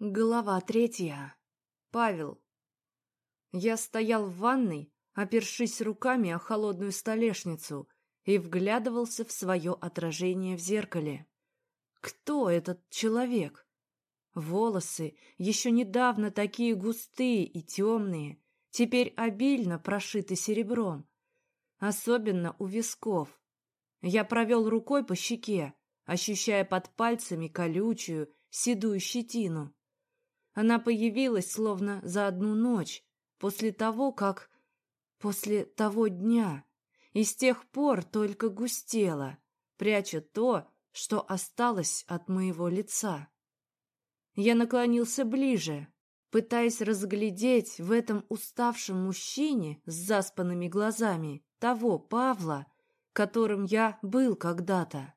Глава третья. Павел. Я стоял в ванной, опершись руками о холодную столешницу, и вглядывался в свое отражение в зеркале. Кто этот человек? Волосы, еще недавно такие густые и темные, теперь обильно прошиты серебром. Особенно у висков. Я провел рукой по щеке, ощущая под пальцами колючую, седую щетину. Она появилась словно за одну ночь, после того, как... после того дня. И с тех пор только густела, пряча то, что осталось от моего лица. Я наклонился ближе, пытаясь разглядеть в этом уставшем мужчине с заспанными глазами того Павла, которым я был когда-то.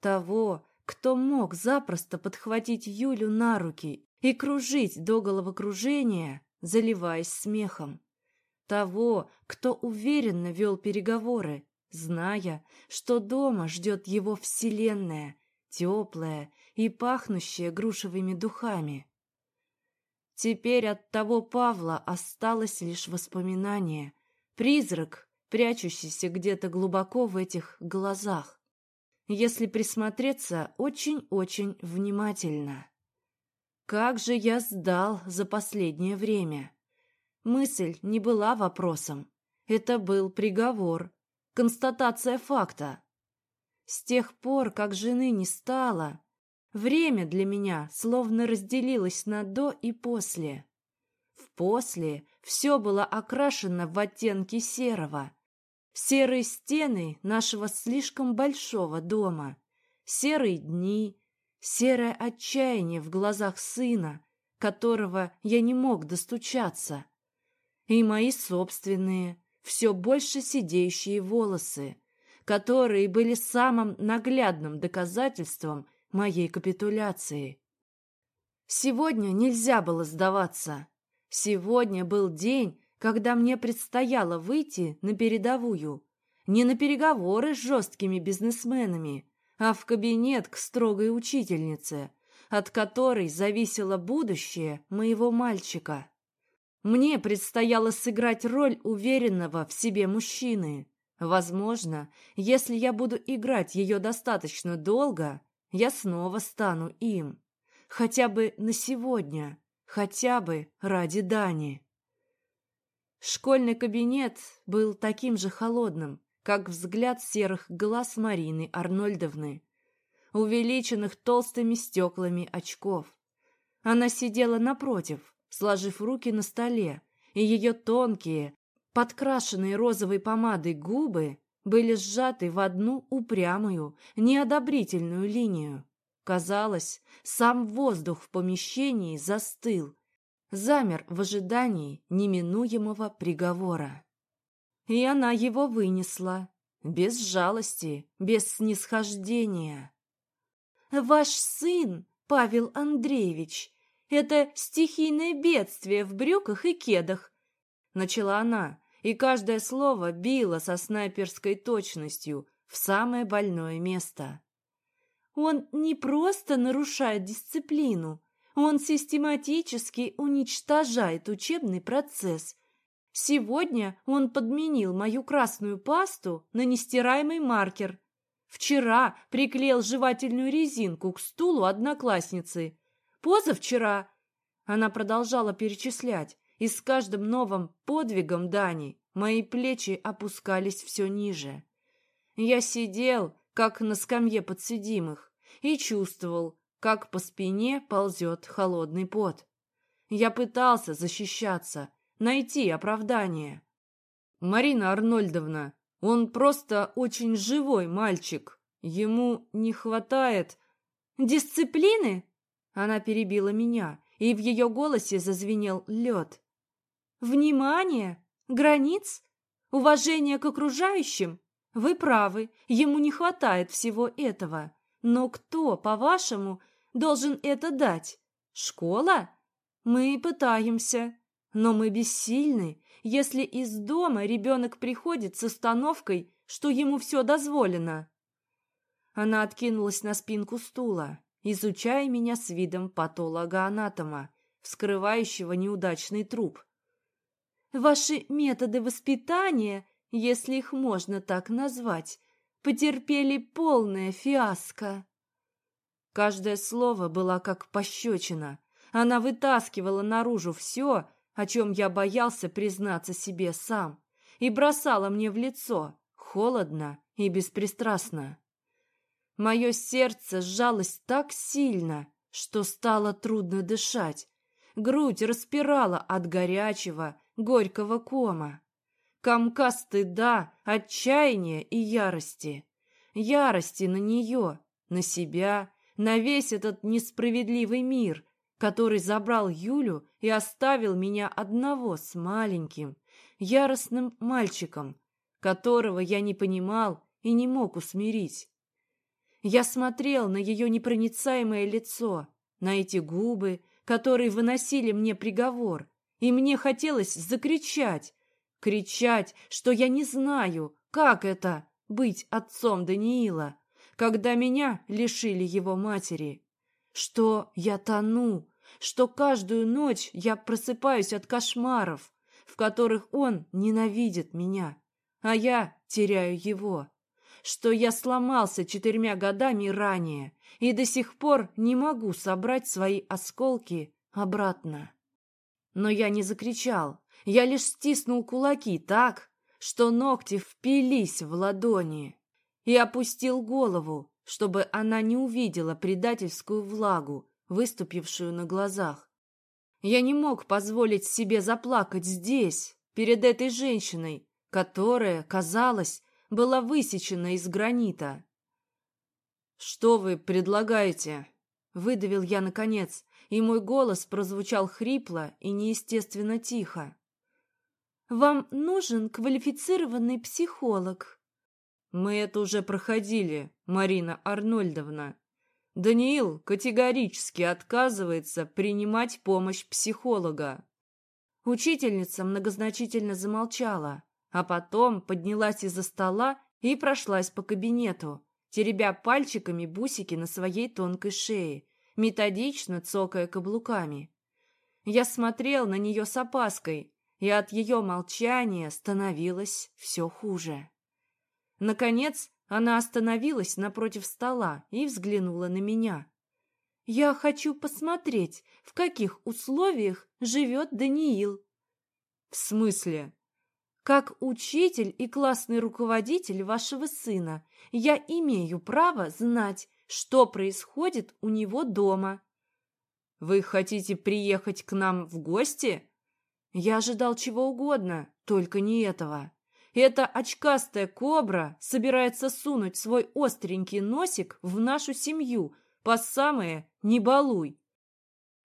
Того, кто мог запросто подхватить Юлю на руки и кружить до головокружения, заливаясь смехом. Того, кто уверенно вел переговоры, зная, что дома ждет его вселенная, теплая и пахнущая грушевыми духами. Теперь от того Павла осталось лишь воспоминание, призрак, прячущийся где-то глубоко в этих глазах. Если присмотреться очень-очень внимательно. Как же я сдал за последнее время? Мысль не была вопросом. Это был приговор, констатация факта. С тех пор, как жены не стало, время для меня словно разделилось на «до» и «после». В «после» все было окрашено в оттенки серого. Серые стены нашего слишком большого дома, серые дни, серое отчаяние в глазах сына, которого я не мог достучаться, и мои собственные, все больше сидеющие волосы, которые были самым наглядным доказательством моей капитуляции. Сегодня нельзя было сдаваться. Сегодня был день, когда мне предстояло выйти на передовую, не на переговоры с жесткими бизнесменами, а в кабинет к строгой учительнице, от которой зависело будущее моего мальчика. Мне предстояло сыграть роль уверенного в себе мужчины. Возможно, если я буду играть ее достаточно долго, я снова стану им. Хотя бы на сегодня, хотя бы ради Дани. Школьный кабинет был таким же холодным, как взгляд серых глаз Марины Арнольдовны, увеличенных толстыми стеклами очков. Она сидела напротив, сложив руки на столе, и ее тонкие, подкрашенные розовой помадой губы были сжаты в одну упрямую, неодобрительную линию. Казалось, сам воздух в помещении застыл, замер в ожидании неминуемого приговора. И она его вынесла. Без жалости, без снисхождения. «Ваш сын, Павел Андреевич, это стихийное бедствие в брюках и кедах», начала она, и каждое слово било со снайперской точностью в самое больное место. «Он не просто нарушает дисциплину, он систематически уничтожает учебный процесс – Сегодня он подменил мою красную пасту на нестираемый маркер. Вчера приклеил жевательную резинку к стулу одноклассницы. Позавчера она продолжала перечислять, и с каждым новым подвигом Дани мои плечи опускались все ниже. Я сидел, как на скамье подсудимых, и чувствовал, как по спине ползет холодный пот. Я пытался защищаться, найти оправдание. Марина Арнольдовна, он просто очень живой мальчик. Ему не хватает... Дисциплины? Она перебила меня, и в ее голосе зазвенел лед. Внимание! Границ? Уважение к окружающим? Вы правы, ему не хватает всего этого. Но кто, по-вашему, должен это дать? Школа? Мы пытаемся. Но мы бессильны, если из дома ребенок приходит с установкой, что ему все дозволено. Она откинулась на спинку стула, изучая меня с видом патолога-анатома, вскрывающего неудачный труп. «Ваши методы воспитания, если их можно так назвать, потерпели полное фиаско». Каждое слово было как пощечина. Она вытаскивала наружу все, о чем я боялся признаться себе сам, и бросала мне в лицо, холодно и беспристрастно. Мое сердце сжалось так сильно, что стало трудно дышать. Грудь распирала от горячего, горького кома. Комка стыда, отчаяния и ярости. Ярости на нее, на себя, на весь этот несправедливый мир, который забрал Юлю и оставил меня одного с маленьким, яростным мальчиком, которого я не понимал и не мог усмирить. Я смотрел на ее непроницаемое лицо, на эти губы, которые выносили мне приговор, и мне хотелось закричать, кричать, что я не знаю, как это — быть отцом Даниила, когда меня лишили его матери, что я тону, что каждую ночь я просыпаюсь от кошмаров, в которых он ненавидит меня, а я теряю его что я сломался четырьмя годами ранее и до сих пор не могу собрать свои осколки обратно. Но я не закричал, я лишь стиснул кулаки так, что ногти впились в ладони, и опустил голову, чтобы она не увидела предательскую влагу, выступившую на глазах. Я не мог позволить себе заплакать здесь, перед этой женщиной, которая, казалось, была высечена из гранита. «Что вы предлагаете?» — выдавил я наконец, и мой голос прозвучал хрипло и неестественно тихо. «Вам нужен квалифицированный психолог». «Мы это уже проходили, Марина Арнольдовна. Даниил категорически отказывается принимать помощь психолога». Учительница многозначительно замолчала, а потом поднялась из-за стола и прошлась по кабинету, теребя пальчиками бусики на своей тонкой шее, методично цокая каблуками. Я смотрел на нее с опаской, и от ее молчания становилось все хуже. Наконец, она остановилась напротив стола и взглянула на меня. «Я хочу посмотреть, в каких условиях живет Даниил». «В смысле?» Как учитель и классный руководитель вашего сына, я имею право знать, что происходит у него дома. Вы хотите приехать к нам в гости? Я ожидал чего угодно, только не этого. Эта очкастая кобра собирается сунуть свой остренький носик в нашу семью по самое «не балуй».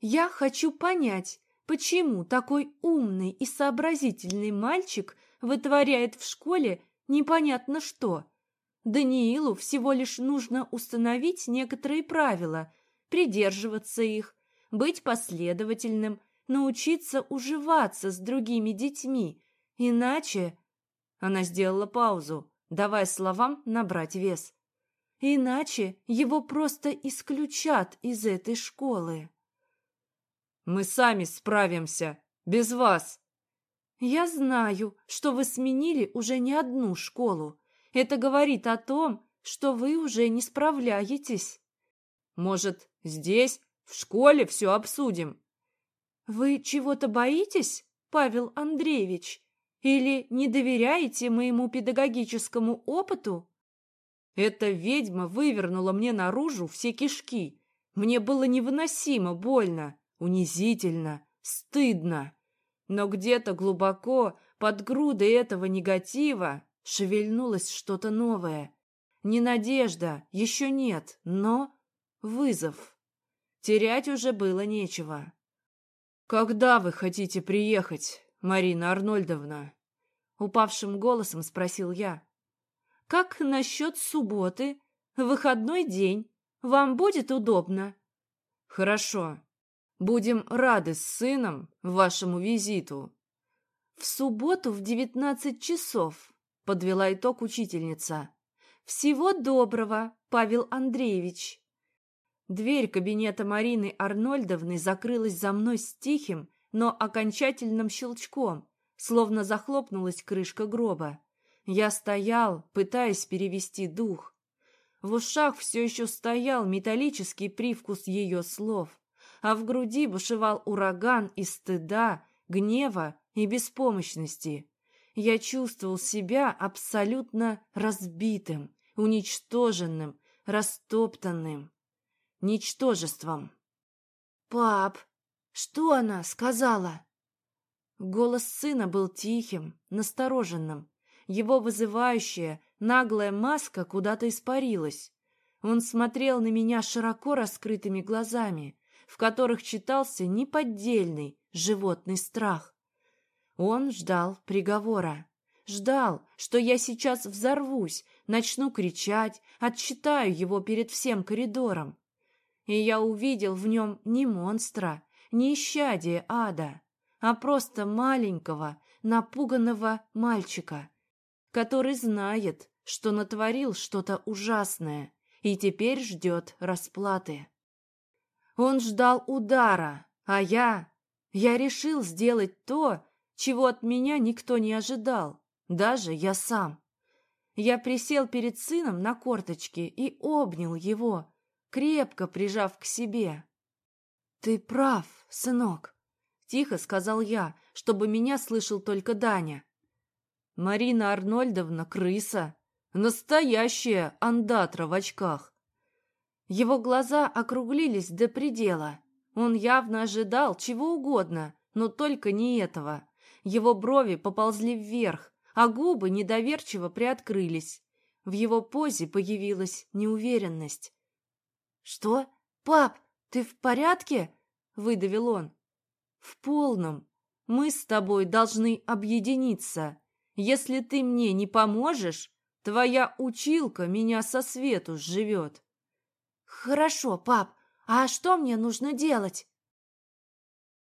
Я хочу понять, почему такой умный и сообразительный мальчик вытворяет в школе непонятно что. Даниилу всего лишь нужно установить некоторые правила, придерживаться их, быть последовательным, научиться уживаться с другими детьми. Иначе... Она сделала паузу, давая словам набрать вес. Иначе его просто исключат из этой школы. Мы сами справимся. Без вас. Я знаю, что вы сменили уже не одну школу. Это говорит о том, что вы уже не справляетесь. Может, здесь, в школе, все обсудим? Вы чего-то боитесь, Павел Андреевич? Или не доверяете моему педагогическому опыту? Эта ведьма вывернула мне наружу все кишки. Мне было невыносимо больно унизительно, стыдно. Но где-то глубоко, под грудой этого негатива, шевельнулось что-то новое. Не надежда, еще нет, но вызов. Терять уже было нечего. «Когда вы хотите приехать, Марина Арнольдовна?» Упавшим голосом спросил я. «Как насчет субботы? Выходной день. Вам будет удобно?» «Хорошо. Будем рады с сыном вашему визиту. В субботу в девятнадцать часов, подвела итог учительница. Всего доброго, Павел Андреевич. Дверь кабинета Марины Арнольдовны закрылась за мной с тихим, но окончательным щелчком, словно захлопнулась крышка гроба. Я стоял, пытаясь перевести дух. В ушах все еще стоял металлический привкус ее слов, а в груди бушевал ураган из стыда, гнева и беспомощности. Я чувствовал себя абсолютно разбитым, уничтоженным, растоптанным ничтожеством. «Пап, что она сказала?» Голос сына был тихим, настороженным. Его вызывающая, наглая маска куда-то испарилась. Он смотрел на меня широко раскрытыми глазами, в которых читался неподдельный животный страх. Он ждал приговора. Ждал, что я сейчас взорвусь, начну кричать, отчитаю его перед всем коридором и я увидел в нем не монстра, не исчадие ада, а просто маленького, напуганного мальчика, который знает, что натворил что-то ужасное и теперь ждет расплаты. Он ждал удара, а я... Я решил сделать то, чего от меня никто не ожидал, даже я сам. Я присел перед сыном на корточки и обнял его, крепко прижав к себе. «Ты прав, сынок», — тихо сказал я, чтобы меня слышал только Даня. «Марина Арнольдовна — крыса, настоящая андатра в очках». Его глаза округлились до предела. Он явно ожидал чего угодно, но только не этого. Его брови поползли вверх, а губы недоверчиво приоткрылись. В его позе появилась неуверенность. «Что? Пап, ты в порядке?» — выдавил он. «В полном. Мы с тобой должны объединиться. Если ты мне не поможешь, твоя училка меня со свету сживет». «Хорошо, пап. А что мне нужно делать?»